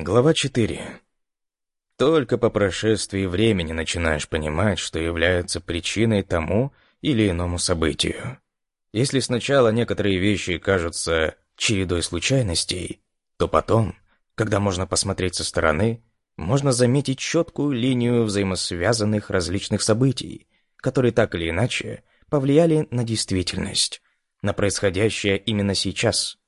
Глава 4. Только по прошествии времени начинаешь понимать, что является причиной тому или иному событию. Если сначала некоторые вещи кажутся чередой случайностей, то потом, когда можно посмотреть со стороны, можно заметить четкую линию взаимосвязанных различных событий, которые так или иначе повлияли на действительность, на происходящее именно сейчас.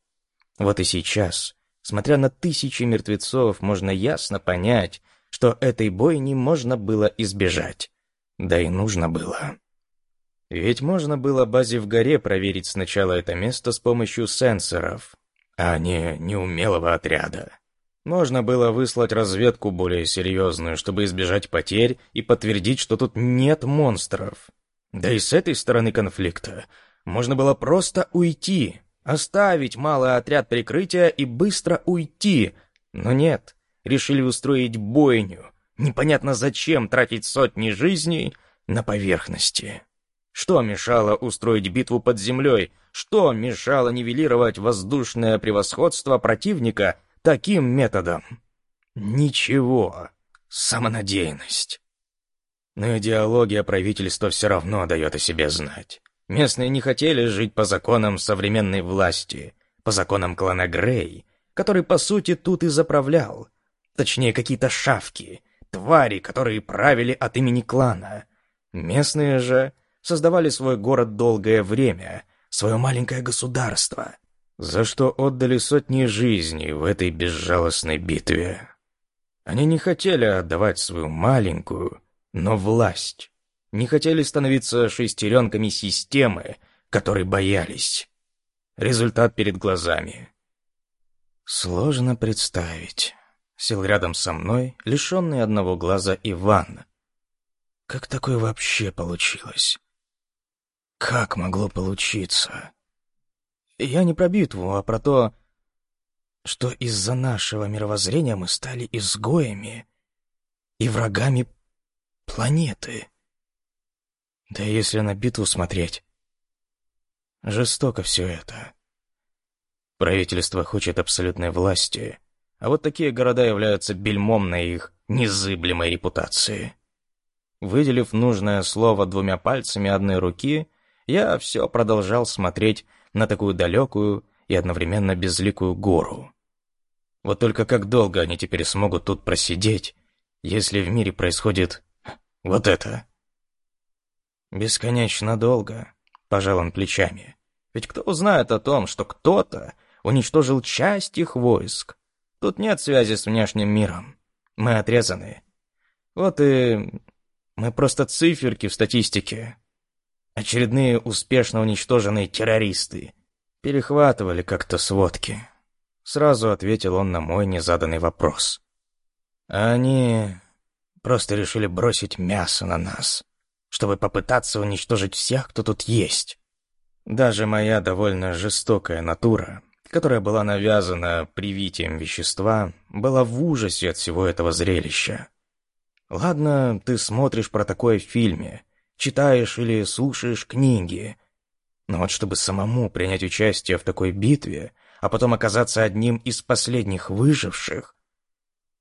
Вот и сейчас – Смотря на тысячи мертвецов, можно ясно понять, что этой бойни можно было избежать. Да и нужно было. Ведь можно было базе в горе проверить сначала это место с помощью сенсоров, а не неумелого отряда. Можно было выслать разведку более серьезную, чтобы избежать потерь и подтвердить, что тут нет монстров. Да и с этой стороны конфликта можно было просто уйти, Оставить малый отряд прикрытия и быстро уйти. Но нет, решили устроить бойню. Непонятно зачем тратить сотни жизней на поверхности. Что мешало устроить битву под землей? Что мешало нивелировать воздушное превосходство противника таким методом? Ничего. Самонадеянность. Но идеология правительства все равно дает о себе знать. Местные не хотели жить по законам современной власти, по законам клана Грей, который, по сути, тут и заправлял. Точнее, какие-то шавки, твари, которые правили от имени клана. Местные же создавали свой город долгое время, свое маленькое государство, за что отдали сотни жизней в этой безжалостной битве. Они не хотели отдавать свою маленькую, но власть не хотели становиться шестеренками системы, которой боялись. Результат перед глазами. Сложно представить. Сел рядом со мной, лишенный одного глаза Иван. Как такое вообще получилось? Как могло получиться? Я не про битву, а про то, что из-за нашего мировоззрения мы стали изгоями и врагами планеты. Да если на битву смотреть. Жестоко все это. Правительство хочет абсолютной власти, а вот такие города являются бельмом на их незыблемой репутации. Выделив нужное слово двумя пальцами одной руки, я все продолжал смотреть на такую далекую и одновременно безликую гору. Вот только как долго они теперь смогут тут просидеть, если в мире происходит вот это? «Бесконечно долго», — пожал он плечами. «Ведь кто узнает о том, что кто-то уничтожил часть их войск? Тут нет связи с внешним миром. Мы отрезаны. Вот и мы просто циферки в статистике. Очередные успешно уничтоженные террористы. Перехватывали как-то сводки». Сразу ответил он на мой незаданный вопрос. «Они просто решили бросить мясо на нас чтобы попытаться уничтожить всех, кто тут есть. Даже моя довольно жестокая натура, которая была навязана привитием вещества, была в ужасе от всего этого зрелища. Ладно, ты смотришь про такое в фильме, читаешь или слушаешь книги, но вот чтобы самому принять участие в такой битве, а потом оказаться одним из последних выживших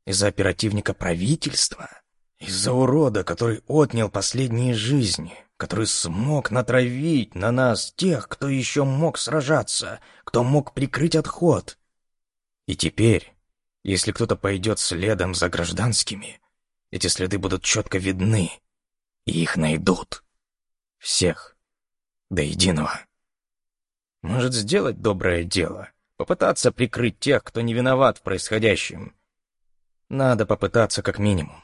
из-за оперативника правительства — из-за урода, который отнял последние жизни, который смог натравить на нас тех, кто еще мог сражаться, кто мог прикрыть отход. И теперь, если кто-то пойдет следом за гражданскими, эти следы будут четко видны, и их найдут. Всех. До единого. Может сделать доброе дело, попытаться прикрыть тех, кто не виноват в происходящем. Надо попытаться как минимум.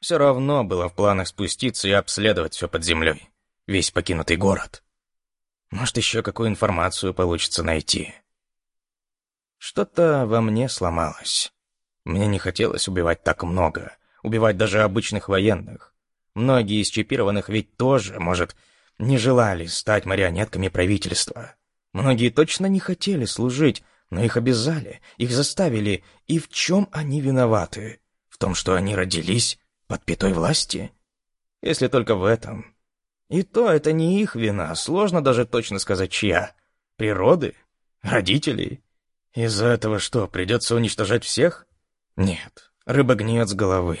Все равно было в планах спуститься и обследовать все под землей. Весь покинутый город. Может, еще какую информацию получится найти. Что-то во мне сломалось. Мне не хотелось убивать так много. Убивать даже обычных военных. Многие из чипированных ведь тоже, может, не желали стать марионетками правительства. Многие точно не хотели служить, но их обязали, их заставили. И в чем они виноваты? В том, что они родились под пятой власти? Если только в этом. И то это не их вина, сложно даже точно сказать, чья. Природы? Родителей? Из-за этого что, придется уничтожать всех? Нет, рыба гниет с головы.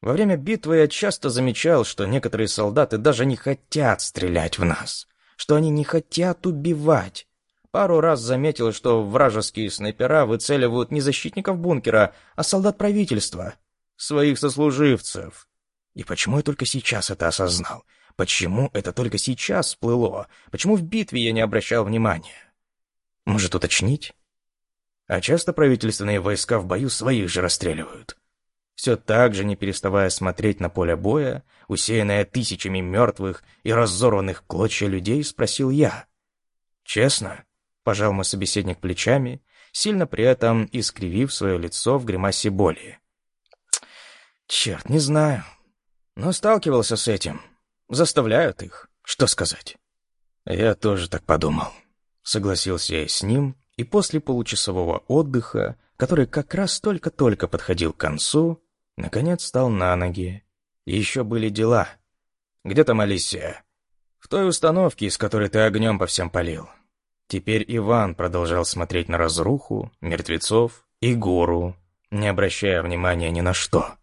Во время битвы я часто замечал, что некоторые солдаты даже не хотят стрелять в нас, что они не хотят убивать. Пару раз заметил, что вражеские снайпера выцеливают не защитников бункера, а солдат правительства, своих сослуживцев. И почему я только сейчас это осознал? Почему это только сейчас всплыло? Почему в битве я не обращал внимания? Может, уточнить? А часто правительственные войска в бою своих же расстреливают все так же, не переставая смотреть на поле боя, усеянное тысячами мертвых и разорванных клочья людей, спросил я. «Честно?» — пожал мой собеседник плечами, сильно при этом искривив свое лицо в гримасе боли. «Черт, не знаю. Но сталкивался с этим. Заставляют их. Что сказать?» «Я тоже так подумал», — согласился я с ним, и после получасового отдыха, который как раз только-только подходил к концу, Наконец встал на ноги. Еще были дела. «Где там Алисия?» «В той установке, из которой ты огнем по всем полил». Теперь Иван продолжал смотреть на разруху, мертвецов и гору, не обращая внимания ни на что.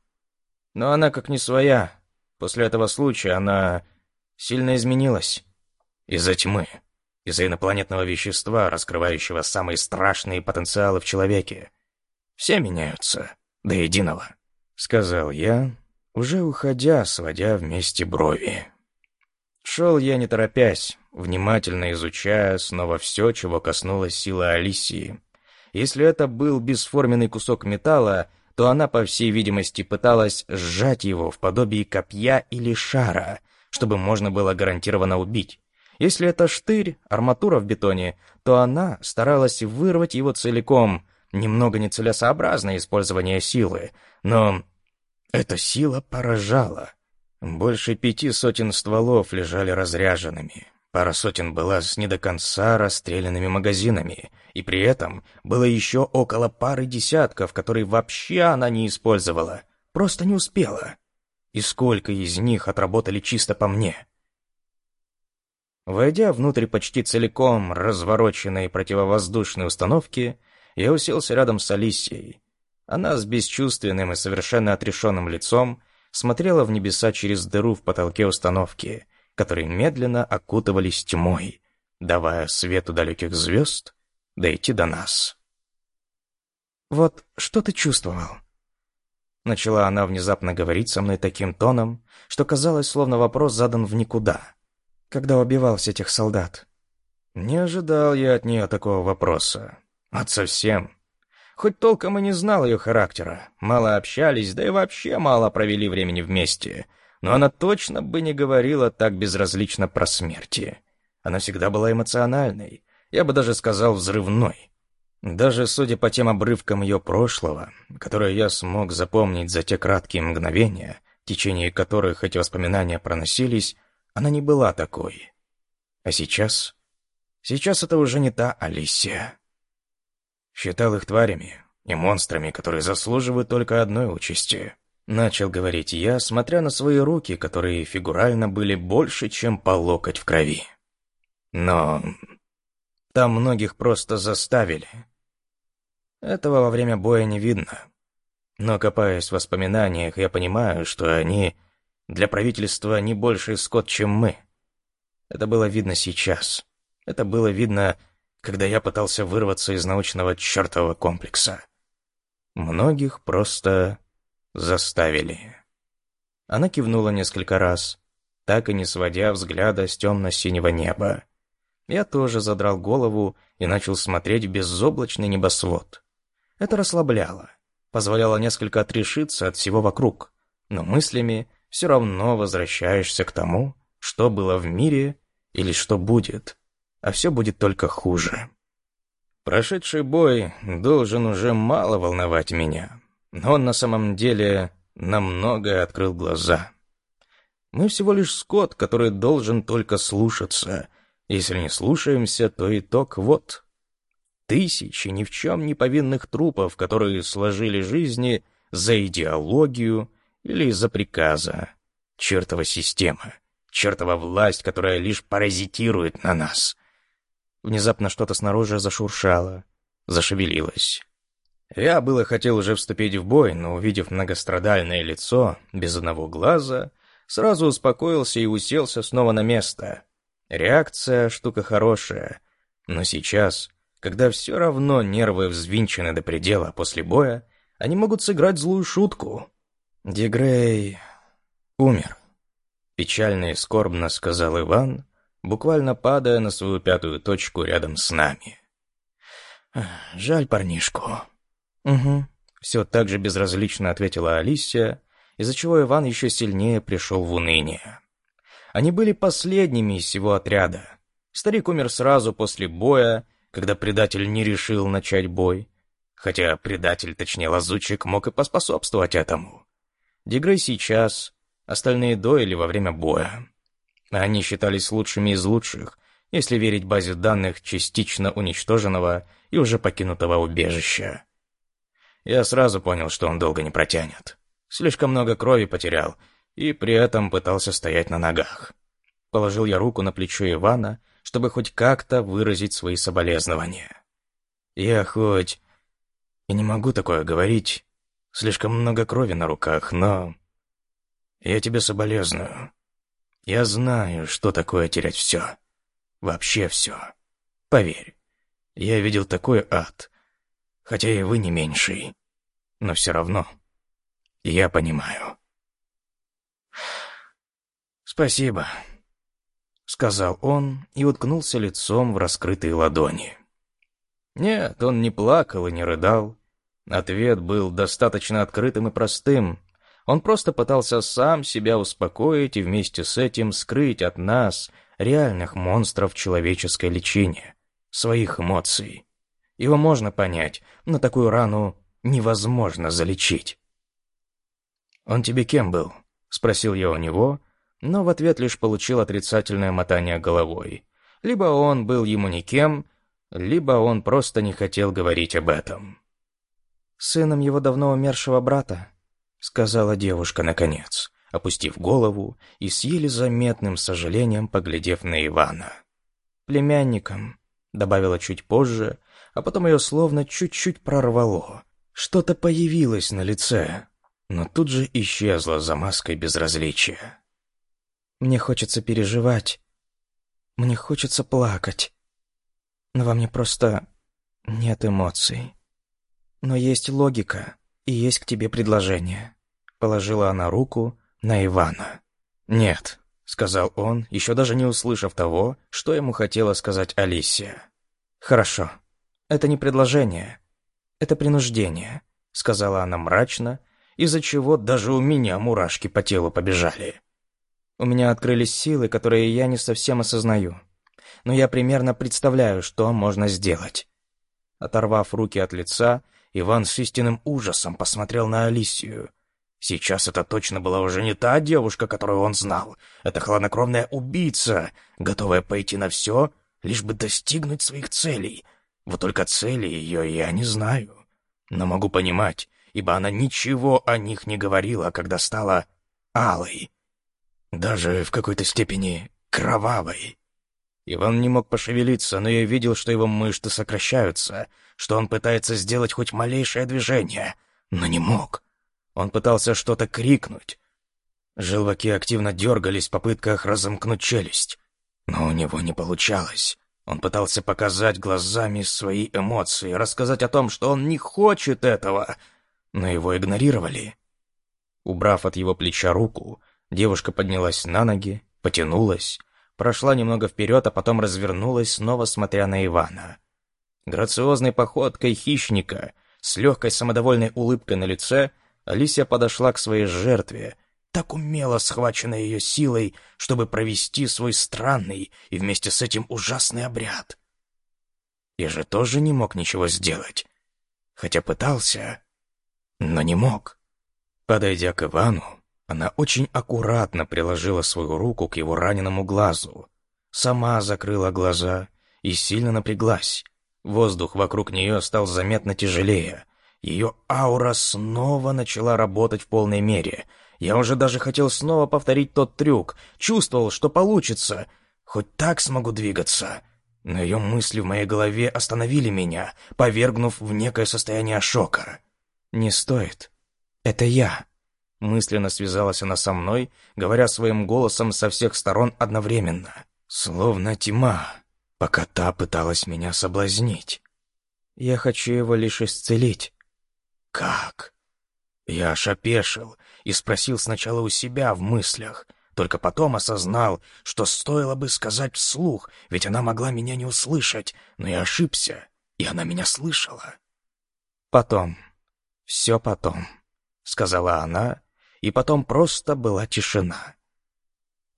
Но она как не своя. После этого случая она сильно изменилась. Из-за тьмы. Из-за инопланетного вещества, раскрывающего самые страшные потенциалы в человеке. Все меняются, до единого. — сказал я, уже уходя, сводя вместе брови. Шел я не торопясь, внимательно изучая снова все, чего коснулась сила Алисии. Если это был бесформенный кусок металла, то она, по всей видимости, пыталась сжать его в подобии копья или шара, чтобы можно было гарантированно убить. Если это штырь, арматура в бетоне, то она старалась вырвать его целиком, немного нецелесообразное использование силы, но эта сила поражала. Больше пяти сотен стволов лежали разряженными. Пара сотен была с не до конца расстрелянными магазинами, и при этом было еще около пары десятков, которые вообще она не использовала, просто не успела. И сколько из них отработали чисто по мне? Войдя внутрь почти целиком развороченной противовоздушной установки, я уселся рядом с Алисией. Она с бесчувственным и совершенно отрешенным лицом смотрела в небеса через дыру в потолке установки, которые медленно окутывались тьмой, давая свету далеких звезд дойти до нас. «Вот что ты чувствовал?» Начала она внезапно говорить со мной таким тоном, что казалось, словно вопрос задан в никуда. «Когда убивался этих солдат?» Не ожидал я от нее такого вопроса. От совсем. Хоть толком и не знал ее характера, мало общались, да и вообще мало провели времени вместе. Но она точно бы не говорила так безразлично про смерти. Она всегда была эмоциональной, я бы даже сказал взрывной. Даже судя по тем обрывкам ее прошлого, которые я смог запомнить за те краткие мгновения, в течение которых эти воспоминания проносились, она не была такой. А сейчас? Сейчас это уже не та Алисия. Считал их тварями и монстрами, которые заслуживают только одной участи. Начал говорить я, смотря на свои руки, которые фигурально были больше, чем по локоть в крови. Но там многих просто заставили. Этого во время боя не видно. Но копаясь в воспоминаниях, я понимаю, что они для правительства не больше скот, чем мы. Это было видно сейчас. Это было видно когда я пытался вырваться из научного чертового комплекса. Многих просто заставили. Она кивнула несколько раз, так и не сводя взгляда с темно-синего неба. Я тоже задрал голову и начал смотреть безоблачный небосвод. Это расслабляло, позволяло несколько отрешиться от всего вокруг, но мыслями все равно возвращаешься к тому, что было в мире или что будет а все будет только хуже. Прошедший бой должен уже мало волновать меня, но он на самом деле намного открыл глаза. Мы всего лишь скот, который должен только слушаться. Если не слушаемся, то итог вот. Тысячи ни в чем не повинных трупов, которые сложили жизни за идеологию или из-за приказа. Чертова система, чертова власть, которая лишь паразитирует на нас — Внезапно что-то снаружи зашуршало, зашевелилось. Я было хотел уже вступить в бой, но, увидев многострадальное лицо, без одного глаза, сразу успокоился и уселся снова на место. Реакция — штука хорошая, но сейчас, когда все равно нервы взвинчены до предела после боя, они могут сыграть злую шутку. Дегрей умер. Печально и скорбно сказал Иван, буквально падая на свою пятую точку рядом с нами. Жаль парнишку. Угу. Все так же безразлично ответила Алисия, из-за чего Иван еще сильнее пришел в уныние. Они были последними из всего отряда. Старик умер сразу после боя, когда предатель не решил начать бой. Хотя предатель, точнее лазутчик, мог и поспособствовать этому. Дегрей сейчас, остальные до или во время боя. Они считались лучшими из лучших, если верить базе данных частично уничтоженного и уже покинутого убежища. Я сразу понял, что он долго не протянет. Слишком много крови потерял, и при этом пытался стоять на ногах. Положил я руку на плечо Ивана, чтобы хоть как-то выразить свои соболезнования. Я хоть и не могу такое говорить, слишком много крови на руках, но... Я тебе соболезную. Я знаю, что такое терять все. Вообще все. Поверь, я видел такой ад, хотя и вы не меньший, но все равно я понимаю. «Спасибо», — сказал он и уткнулся лицом в раскрытые ладони. Нет, он не плакал и не рыдал. Ответ был достаточно открытым и простым. Он просто пытался сам себя успокоить и вместе с этим скрыть от нас реальных монстров человеческой личине, своих эмоций. Его можно понять, но такую рану невозможно залечить. «Он тебе кем был?» — спросил я у него, но в ответ лишь получил отрицательное мотание головой. Либо он был ему никем, либо он просто не хотел говорить об этом. «Сыном его давно умершего брата», — сказала девушка наконец, опустив голову и с еле заметным сожалением поглядев на Ивана. «Племянником», — добавила чуть позже, а потом ее словно чуть-чуть прорвало. Что-то появилось на лице, но тут же исчезло за маской безразличия. «Мне хочется переживать. Мне хочется плакать. Но во мне просто нет эмоций. Но есть логика, и есть к тебе предложение». Положила она руку на Ивана. «Нет», — сказал он, еще даже не услышав того, что ему хотела сказать Алисия. «Хорошо. Это не предложение. Это принуждение», — сказала она мрачно, из-за чего даже у меня мурашки по телу побежали. У меня открылись силы, которые я не совсем осознаю. Но я примерно представляю, что можно сделать. Оторвав руки от лица, Иван с истинным ужасом посмотрел на Алисию. Сейчас это точно была уже не та девушка, которую он знал. Это хладнокровная убийца, готовая пойти на все, лишь бы достигнуть своих целей. Вот только цели ее я не знаю. Но могу понимать, ибо она ничего о них не говорила, когда стала алой. Даже в какой-то степени кровавой. Иван не мог пошевелиться, но я видел, что его мышцы сокращаются, что он пытается сделать хоть малейшее движение, но не мог. Он пытался что-то крикнуть. Желваки активно дергались в попытках разомкнуть челюсть, но у него не получалось. Он пытался показать глазами свои эмоции, рассказать о том, что он не хочет этого — но его игнорировали. Убрав от его плеча руку, девушка поднялась на ноги, потянулась, прошла немного вперед, а потом развернулась, снова смотря на Ивана. Грациозной походкой хищника, с легкой самодовольной улыбкой на лице, Алисия подошла к своей жертве, так умело схваченной ее силой, чтобы провести свой странный и вместе с этим ужасный обряд. Я же тоже не мог ничего сделать, хотя пытался но не мог. Подойдя к Ивану, она очень аккуратно приложила свою руку к его раненому глазу, сама закрыла глаза и сильно напряглась. Воздух вокруг нее стал заметно тяжелее. Ее аура снова начала работать в полной мере. Я уже даже хотел снова повторить тот трюк, чувствовал, что получится. Хоть так смогу двигаться. Но ее мысли в моей голове остановили меня, повергнув в некое состояние шока. «Не стоит. Это я». Мысленно связалась она со мной, говоря своим голосом со всех сторон одновременно. Словно тьма, пока та пыталась меня соблазнить. «Я хочу его лишь исцелить». «Как?» Я аж опешил и спросил сначала у себя в мыслях, только потом осознал, что стоило бы сказать вслух, ведь она могла меня не услышать, но я ошибся, и она меня слышала. «Потом. Все потом», — сказала она, и потом просто была тишина.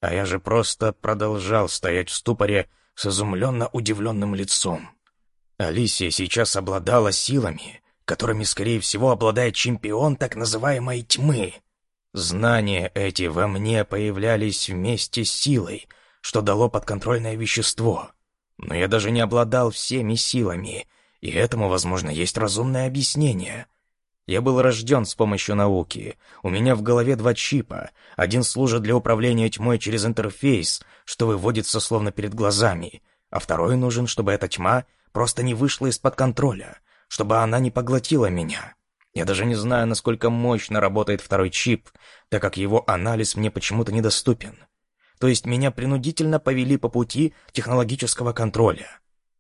А я же просто продолжал стоять в ступоре с изумленно удивленным лицом. Алисия сейчас обладала силами, которыми, скорее всего, обладает чемпион так называемой тьмы. Знания эти во мне появлялись вместе с силой, что дало подконтрольное вещество. Но я даже не обладал всеми силами, и этому, возможно, есть разумное объяснение. Я был рожден с помощью науки. У меня в голове два чипа. Один служит для управления тьмой через интерфейс, что выводится словно перед глазами, а второй нужен, чтобы эта тьма просто не вышла из-под контроля, чтобы она не поглотила меня. Я даже не знаю, насколько мощно работает второй чип, так как его анализ мне почему-то недоступен. То есть меня принудительно повели по пути технологического контроля.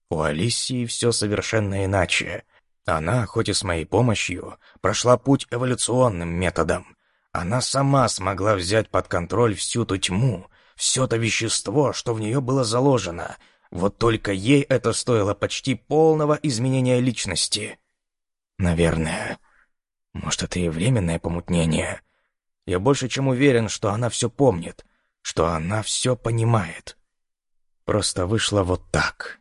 У Алисии все совершенно иначе. Она, хоть и с моей помощью, прошла путь эволюционным методом. Она сама смогла взять под контроль всю ту тьму, все то вещество, что в нее было заложено. Вот только ей это стоило почти полного изменения личности. Наверное. Может, это и временное помутнение. Я больше чем уверен, что она все помнит, что она все понимает. Просто вышло вот так.